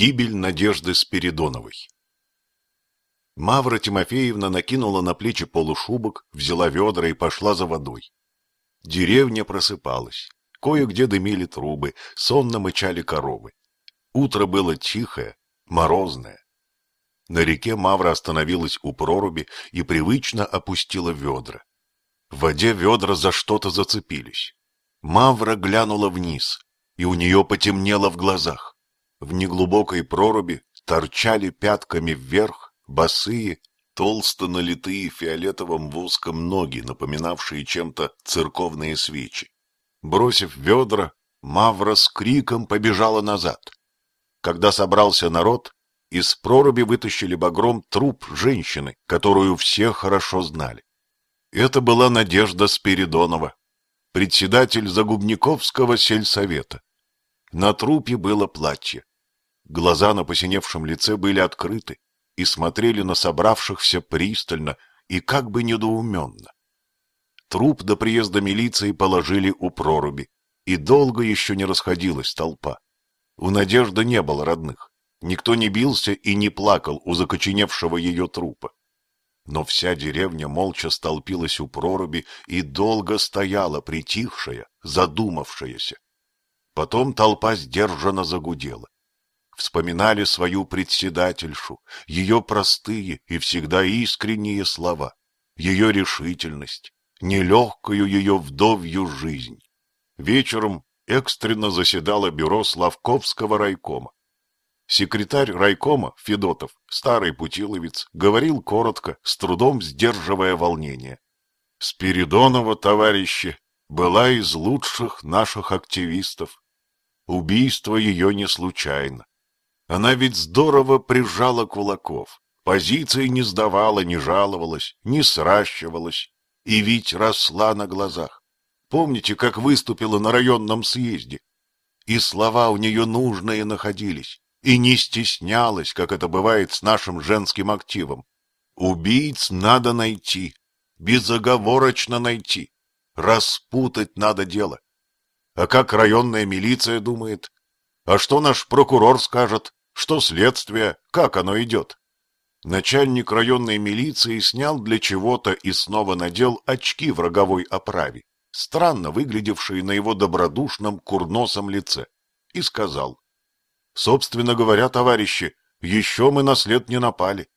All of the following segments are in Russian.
Гибель Надежды Спиридоновой Мавра Тимофеевна накинула на плечи полушубок, взяла ведра и пошла за водой. Деревня просыпалась. Кое-где дымили трубы, сонно мычали коровы. Утро было тихое, морозное. На реке Мавра остановилась у проруби и привычно опустила ведра. В воде ведра за что-то зацепились. Мавра глянула вниз, и у нее потемнело в глазах. В неглубокой проруби торчали пятками вверх босые, толсто налитые фиолетовым воском ноги, напоминавшие чем-то церковные свечи. Бросив ведра, Мавра с криком побежала назад. Когда собрался народ, из проруби вытащили багром труп женщины, которую все хорошо знали. Это была Надежда Спиридонова, председатель Загубниковского сельсовета. На трупе было платье. Глаза на посиневшем лице были открыты и смотрели на собравшихся пристально и как бы недоуменно. Труп до приезда милиции положили у проруби, и долго еще не расходилась толпа. У Надежды не было родных. Никто не бился и не плакал у закоченевшего ее трупа. Но вся деревня молча столпилась у проруби и долго стояла, притихшая, задумавшаяся. Потом толпа сдержанно загудела. Вспоминали свою председательшу, ее простые и всегда искренние слова, ее решительность, нелегкую ее вдовью жизнь. Вечером экстренно заседало бюро Славковского райкома. Секретарь райкома Федотов, старый путиловец, говорил коротко, с трудом сдерживая волнение. Спиридонова, товарищи, была из лучших наших активистов. Убийство ее не случайно. Она ведь здорово прижала кулаков, позиции не сдавала, не жаловалась, не сращивалась, и ведь росла на глазах. Помните, как выступила на районном съезде? И слова у нее нужные находились, и не стеснялась, как это бывает с нашим женским активом. Убийц надо найти, безоговорочно найти, распутать надо дело. А как районная милиция думает? А что наш прокурор скажет? Что следствие? Как оно идет? Начальник районной милиции снял для чего-то и снова надел очки в роговой оправе, странно выглядевшие на его добродушном курносом лице, и сказал. Собственно говоря, товарищи, еще мы на след не напали.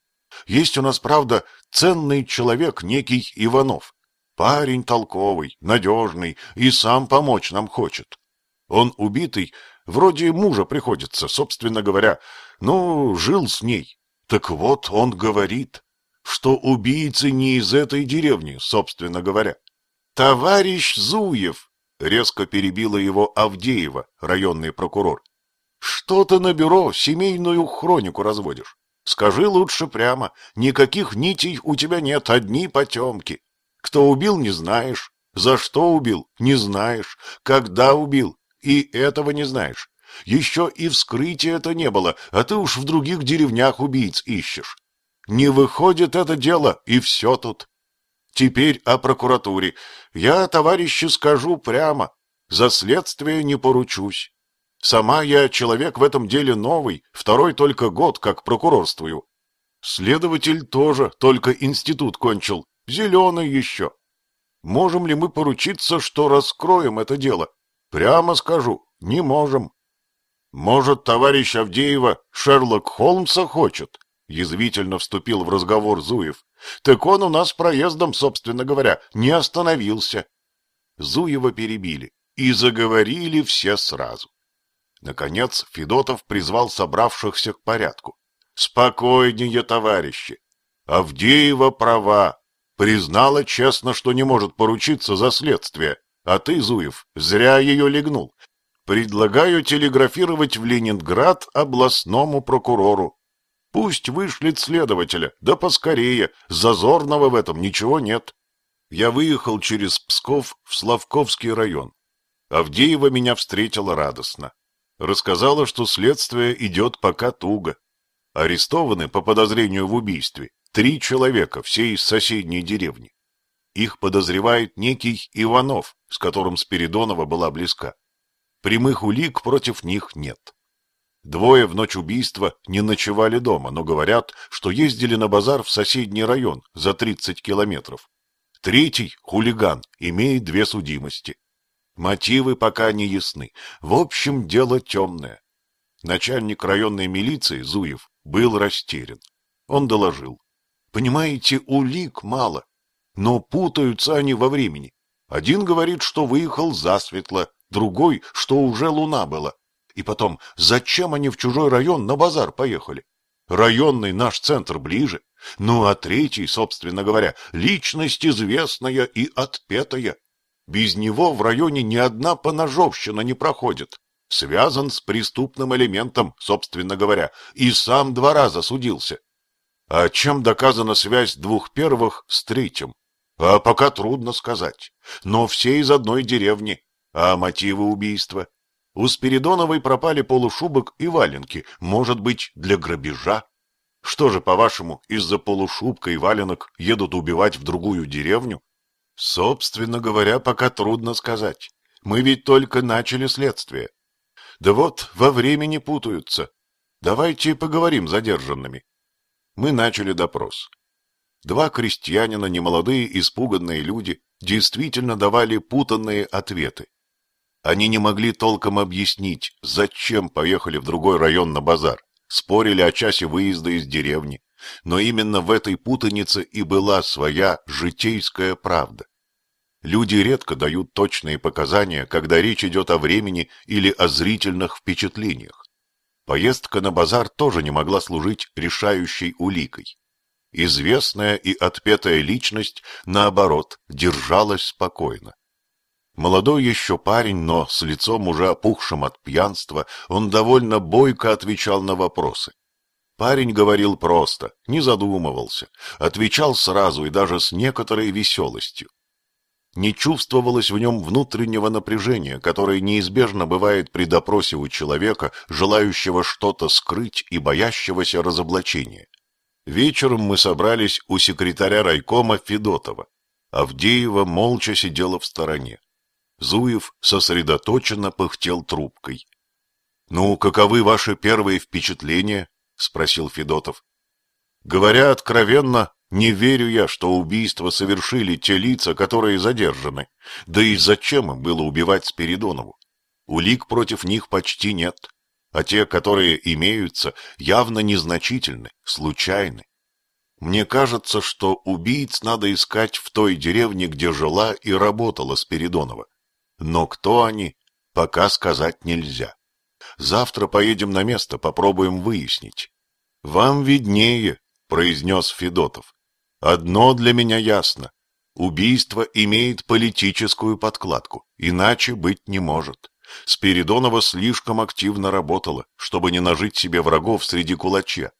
Есть у нас, правда, ценный человек, некий Иванов. Парень толковый, надежный и сам помочь нам хочет. Он убитый, вроде мужа приходится, собственно говоря, ну, жил с ней. Так вот, он говорит, что убийцы не из этой деревни, собственно говоря. Товарищ Зуев, резко перебила его Авдеева, районный прокурор. Что ты на бюро семейную хронику разводишь? Скажи лучше прямо, никаких нитей у тебя нет, одни потемки. Кто убил, не знаешь. За что убил, не знаешь. Когда убил, и этого не знаешь. Еще и вскрытия это не было, а ты уж в других деревнях убийц ищешь. Не выходит это дело, и все тут. Теперь о прокуратуре. Я, товарищи, скажу прямо. За следствие не поручусь. Сама я человек в этом деле новый, второй только год как прокурорствую. Следователь тоже только институт кончил, зеленый еще. Можем ли мы поручиться, что раскроем это дело? Прямо скажу, не можем. Может, товарищ Авдеева Шерлок Холмса хочет? Язвительно вступил в разговор Зуев. Так он у нас проездом, собственно говоря, не остановился. Зуева перебили, и заговорили все сразу. Наконец Федотов призвал собравшихся к порядку. «Спокойнее, товарищи! Авдеева права. Признала честно, что не может поручиться за следствие. А ты, Зуев, зря ее легнул. Предлагаю телеграфировать в Ленинград областному прокурору. Пусть вышлет следователя, да поскорее, зазорного в этом ничего нет. Я выехал через Псков в Славковский район. Авдеева меня встретила радостно. Рассказала, что следствие идет пока туго. Арестованы по подозрению в убийстве три человека, все из соседней деревни. Их подозревает некий Иванов, с которым Спиридонова была близка. Прямых улик против них нет. Двое в ночь убийства не ночевали дома, но говорят, что ездили на базар в соседний район за 30 километров. Третий, хулиган, имеет две судимости. Мотивы пока не ясны. В общем, дело темное. Начальник районной милиции, Зуев, был растерян. Он доложил. Понимаете, улик мало, но путаются они во времени. Один говорит, что выехал засветло, другой, что уже луна была. И потом, зачем они в чужой район на базар поехали? Районный наш центр ближе. Ну, а третий, собственно говоря, личность известная и отпетая. Без него в районе ни одна поножовщина не проходит связан с преступным элементом, собственно говоря, и сам два раза судился. А чем доказана связь двух первых с третьим? А пока трудно сказать. Но все из одной деревни. А мотивы убийства? У Спиридоновой пропали полушубок и валенки, может быть, для грабежа? Что же, по-вашему, из-за полушубка и валенок едут убивать в другую деревню? Собственно говоря, пока трудно сказать. Мы ведь только начали следствие. Да вот, во времени путаются. Давайте поговорим с задержанными. Мы начали допрос. Два крестьянина, немолодые, испуганные люди, действительно давали путанные ответы. Они не могли толком объяснить, зачем поехали в другой район на базар, спорили о часе выезда из деревни, но именно в этой путанице и была своя житейская правда. Люди редко дают точные показания, когда речь идет о времени или о зрительных впечатлениях. Поездка на базар тоже не могла служить решающей уликой. Известная и отпетая личность, наоборот, держалась спокойно. Молодой еще парень, но с лицом уже опухшим от пьянства, он довольно бойко отвечал на вопросы. Парень говорил просто, не задумывался, отвечал сразу и даже с некоторой веселостью. Не чувствовалось в нем внутреннего напряжения, которое неизбежно бывает при допросе у человека, желающего что-то скрыть и боящегося разоблачения. Вечером мы собрались у секретаря райкома Федотова. Авдеева молча сидела в стороне. Зуев сосредоточенно пыхтел трубкой. — Ну, каковы ваши первые впечатления? — спросил Федотов. — Говоря откровенно, не верю я, что убийство совершили те лица, которые задержаны. Да и зачем им было убивать Спиридонову? Улик против них почти нет, а те, которые имеются, явно незначительны, случайны. Мне кажется, что убийц надо искать в той деревне, где жила и работала Спиридонова. Но кто они, пока сказать нельзя. Завтра поедем на место, попробуем выяснить. — Вам виднее, — произнес Федотов. Одно для меня ясно. Убийство имеет политическую подкладку, иначе быть не может. Спиридонова слишком активно работала, чтобы не нажить себе врагов среди кулачья.